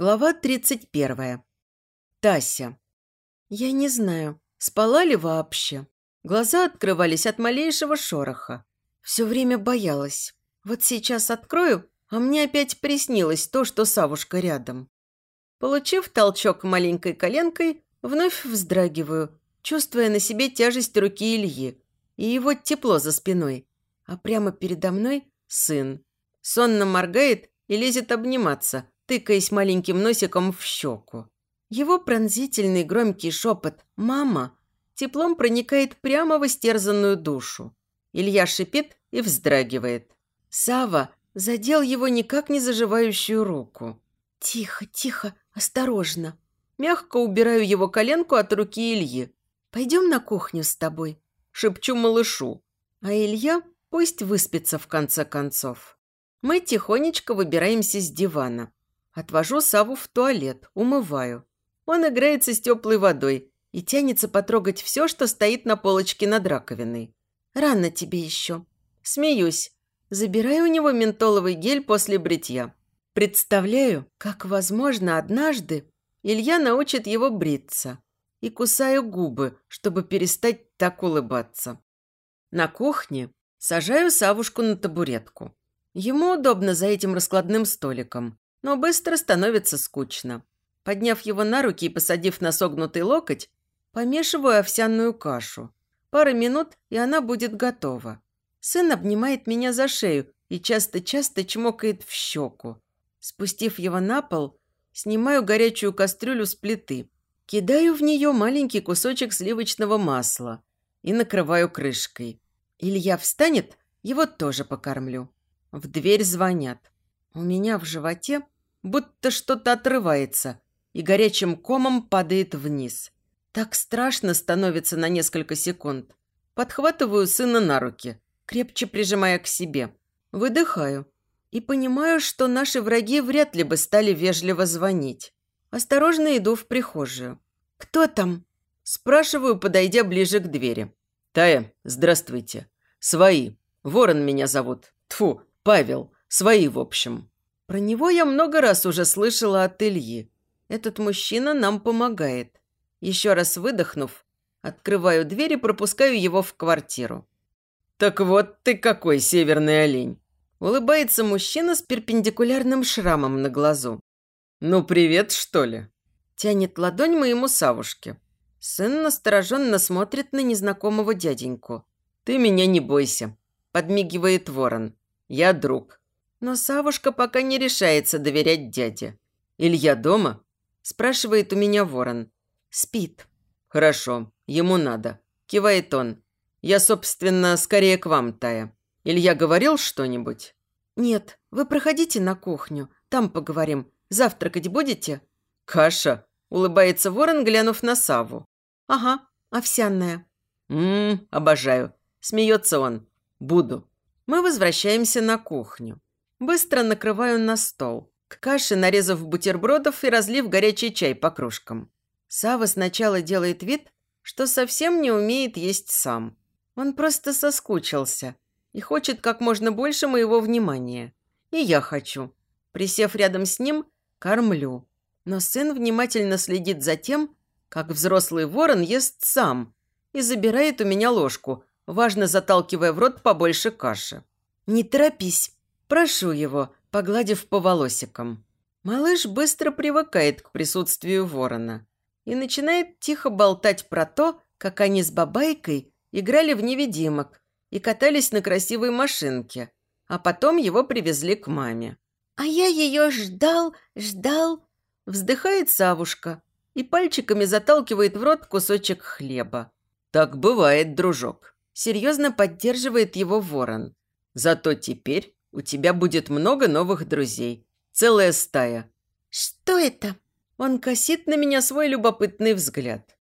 Глава 31. Тася. Я не знаю, спала ли вообще. Глаза открывались от малейшего шороха. Все время боялась. Вот сейчас открою, а мне опять приснилось то, что Савушка рядом. Получив толчок маленькой коленкой, вновь вздрагиваю, чувствуя на себе тяжесть руки Ильи и его тепло за спиной. А прямо передо мной сын. Сонно моргает и лезет обниматься, тыкаясь маленьким носиком в щеку. Его пронзительный громкий шепот «Мама!» теплом проникает прямо в истерзанную душу. Илья шипит и вздрагивает. Сава задел его никак не заживающую руку. «Тихо, тихо, осторожно!» Мягко убираю его коленку от руки Ильи. «Пойдем на кухню с тобой», – шепчу малышу. А Илья пусть выспится в конце концов. Мы тихонечко выбираемся с дивана. Отвожу Саву в туалет, умываю. Он играется с теплой водой и тянется потрогать все, что стоит на полочке над раковиной. Рано тебе еще. Смеюсь. Забираю у него ментоловый гель после бритья. Представляю, как, возможно, однажды Илья научит его бриться. И кусаю губы, чтобы перестать так улыбаться. На кухне сажаю Савушку на табуретку. Ему удобно за этим раскладным столиком но быстро становится скучно. Подняв его на руки и посадив на согнутый локоть, помешиваю овсяную кашу. Пара минут, и она будет готова. Сын обнимает меня за шею и часто-часто чмокает в щеку. Спустив его на пол, снимаю горячую кастрюлю с плиты, кидаю в нее маленький кусочек сливочного масла и накрываю крышкой. Илья встанет, его тоже покормлю. В дверь звонят. У меня в животе будто что-то отрывается и горячим комом падает вниз. Так страшно становится на несколько секунд. Подхватываю сына на руки, крепче прижимая к себе. Выдыхаю и понимаю, что наши враги вряд ли бы стали вежливо звонить. Осторожно иду в прихожую. «Кто там?» Спрашиваю, подойдя ближе к двери. «Тая, здравствуйте. Свои. Ворон меня зовут. Тфу, Павел. Свои, в общем. Про него я много раз уже слышала от Ильи. Этот мужчина нам помогает. Еще раз выдохнув, открываю дверь и пропускаю его в квартиру. «Так вот ты какой северный олень!» Улыбается мужчина с перпендикулярным шрамом на глазу. «Ну, привет, что ли?» Тянет ладонь моему Савушке. Сын настороженно смотрит на незнакомого дяденьку. «Ты меня не бойся», – подмигивает ворон. «Я друг. Но Савушка пока не решается доверять дяде. «Илья дома?» – спрашивает у меня ворон. «Спит». «Хорошо, ему надо», – кивает он. «Я, собственно, скорее к вам, Тая. Илья говорил что-нибудь?» «Нет, вы проходите на кухню, там поговорим. Завтракать будете?» «Каша», – улыбается ворон, глянув на Саву. «Ага, овсяная». «Ммм, обожаю», – смеется он. «Буду». Мы возвращаемся на кухню. Быстро накрываю на стол. К каше нарезав бутербродов и разлив горячий чай по кружкам. Сава сначала делает вид, что совсем не умеет есть сам. Он просто соскучился и хочет как можно больше моего внимания. И я хочу. Присев рядом с ним, кормлю. Но сын внимательно следит за тем, как взрослый ворон ест сам и забирает у меня ложку, важно заталкивая в рот побольше каши. «Не торопись», Прошу его, погладив по волосикам. Малыш быстро привыкает к присутствию ворона и начинает тихо болтать про то, как они с бабайкой играли в невидимок и катались на красивой машинке, а потом его привезли к маме. «А я ее ждал, ждал», – вздыхает Савушка и пальчиками заталкивает в рот кусочек хлеба. «Так бывает, дружок», – серьезно поддерживает его ворон. «Зато теперь у тебя будет много новых друзей. Целая стая». «Что это?» Он косит на меня свой любопытный взгляд.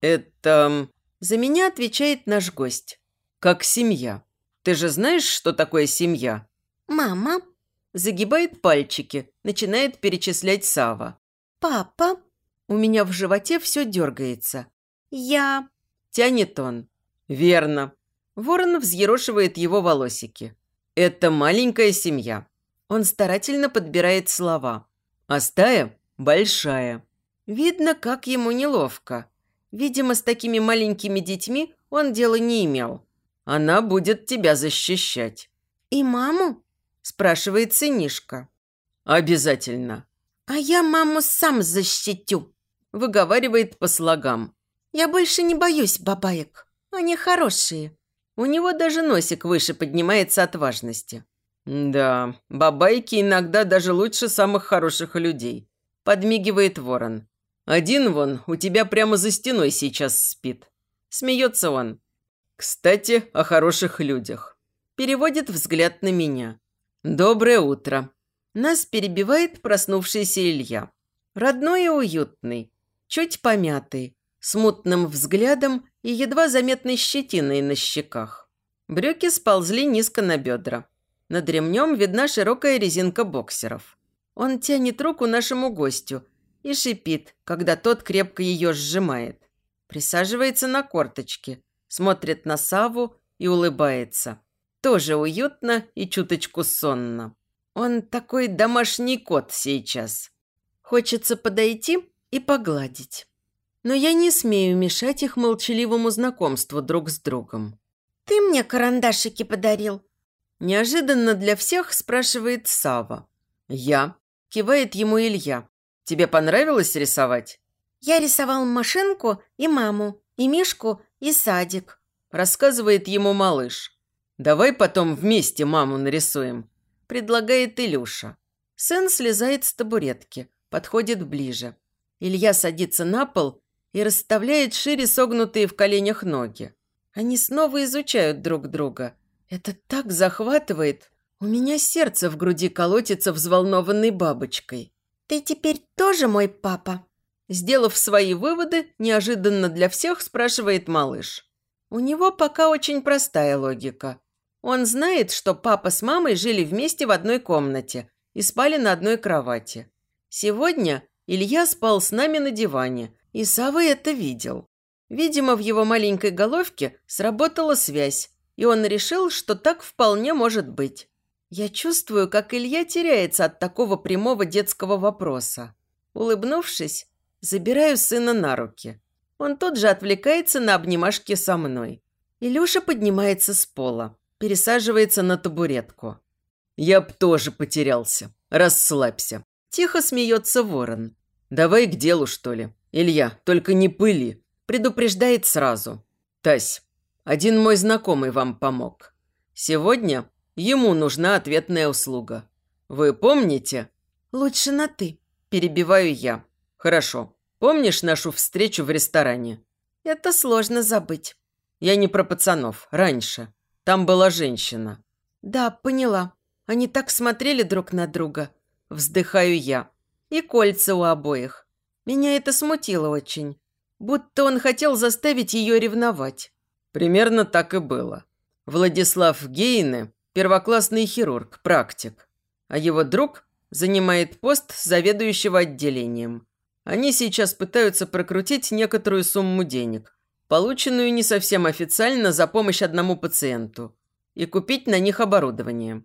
«Это...» За меня отвечает наш гость. «Как семья. Ты же знаешь, что такое семья?» «Мама». Загибает пальчики, начинает перечислять Сава. «Папа». У меня в животе все дергается. «Я». Тянет он. «Верно». Ворон взъерошивает его волосики. Это маленькая семья. Он старательно подбирает слова. А стая – большая. Видно, как ему неловко. Видимо, с такими маленькими детьми он дела не имел. Она будет тебя защищать. И маму? Спрашивает сынишка. Обязательно. А я маму сам защитю. Выговаривает по слогам. Я больше не боюсь бабаек. Они хорошие. У него даже носик выше поднимается от важности. Да, бабайки иногда даже лучше самых хороших людей. Подмигивает ворон. Один вон у тебя прямо за стеной сейчас спит. Смеется он. Кстати, о хороших людях. Переводит взгляд на меня. Доброе утро. Нас перебивает проснувшийся Илья. Родной и уютный, чуть помятый, с мутным взглядом и едва заметной щетиной на щеках. Брюки сползли низко на бедра. Над ремнем видна широкая резинка боксеров. Он тянет руку нашему гостю и шипит, когда тот крепко ее сжимает. Присаживается на корточки, смотрит на Саву и улыбается. Тоже уютно и чуточку сонно. Он такой домашний кот сейчас. Хочется подойти и погладить. Но я не смею мешать их молчаливому знакомству друг с другом. «Ты мне карандашики подарил?» Неожиданно для всех спрашивает Сава. «Я?» – кивает ему Илья. «Тебе понравилось рисовать?» «Я рисовал машинку и маму, и Мишку, и садик», – рассказывает ему малыш. «Давай потом вместе маму нарисуем», – предлагает Илюша. Сын слезает с табуретки, подходит ближе. Илья садится на пол и расставляет шире согнутые в коленях ноги. Они снова изучают друг друга. Это так захватывает. У меня сердце в груди колотится взволнованной бабочкой. «Ты теперь тоже мой папа?» Сделав свои выводы, неожиданно для всех спрашивает малыш. У него пока очень простая логика. Он знает, что папа с мамой жили вместе в одной комнате и спали на одной кровати. Сегодня Илья спал с нами на диване, и Сава это видел. Видимо, в его маленькой головке сработала связь, и он решил, что так вполне может быть. Я чувствую, как Илья теряется от такого прямого детского вопроса. Улыбнувшись, забираю сына на руки. Он тут же отвлекается на обнимашки со мной. Илюша поднимается с пола, пересаживается на табуретку. «Я б тоже потерялся. Расслабься». Тихо смеется ворон. «Давай к делу, что ли. Илья, только не пыли. Предупреждает сразу. Тась, один мой знакомый вам помог. Сегодня ему нужна ответная услуга. Вы помните?» «Лучше на «ты», – перебиваю я. «Хорошо. Помнишь нашу встречу в ресторане?» «Это сложно забыть». «Я не про пацанов. Раньше. Там была женщина». «Да, поняла. Они так смотрели друг на друга». Вздыхаю я. И кольца у обоих. Меня это смутило очень. Будто он хотел заставить ее ревновать. Примерно так и было. Владислав Гейне – первоклассный хирург, практик. А его друг занимает пост заведующего отделением. Они сейчас пытаются прокрутить некоторую сумму денег, полученную не совсем официально за помощь одному пациенту, и купить на них оборудование.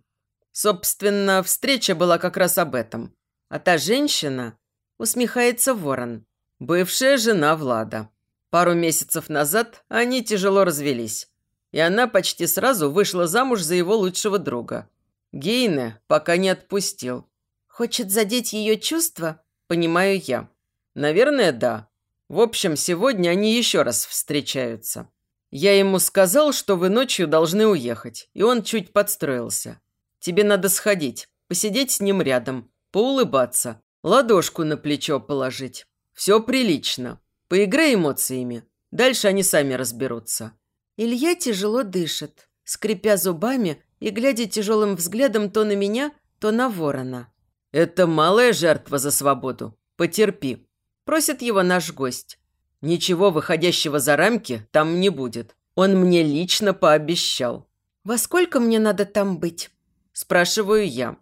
Собственно, встреча была как раз об этом. А та женщина, усмехается Ворон, бывшая жена Влада. Пару месяцев назад они тяжело развелись, и она почти сразу вышла замуж за его лучшего друга. Гейне пока не отпустил. Хочет задеть ее чувства? Понимаю я. Наверное, да. В общем, сегодня они еще раз встречаются. Я ему сказал, что вы ночью должны уехать, и он чуть подстроился. Тебе надо сходить, посидеть с ним рядом, поулыбаться, ладошку на плечо положить. Все прилично. Поиграй эмоциями. Дальше они сами разберутся. Илья тяжело дышит, скрипя зубами и глядя тяжелым взглядом то на меня, то на ворона. «Это малая жертва за свободу. Потерпи», – просит его наш гость. «Ничего выходящего за рамки там не будет. Он мне лично пообещал». «Во сколько мне надо там быть?» Спрашиваю я.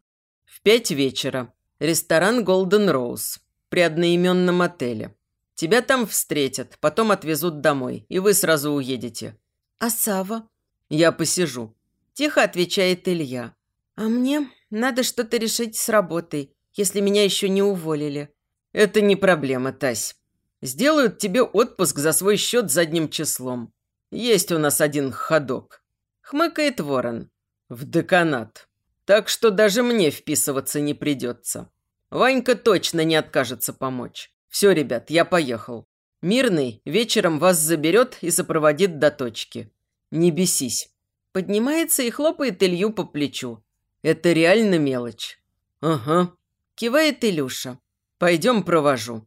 В пять вечера. Ресторан «Голден Роуз» при одноименном отеле. Тебя там встретят, потом отвезут домой, и вы сразу уедете. А Сава? Я посижу. Тихо отвечает Илья. А мне надо что-то решить с работой, если меня еще не уволили. Это не проблема, Тась. Сделают тебе отпуск за свой счет задним числом. Есть у нас один ходок. Хмыкает ворон. В деканат. Так что даже мне вписываться не придется. Ванька точно не откажется помочь. Все, ребят, я поехал. Мирный вечером вас заберет и сопроводит до точки. Не бесись. Поднимается и хлопает Илью по плечу. Это реально мелочь. Ага. Кивает Илюша. Пойдем провожу.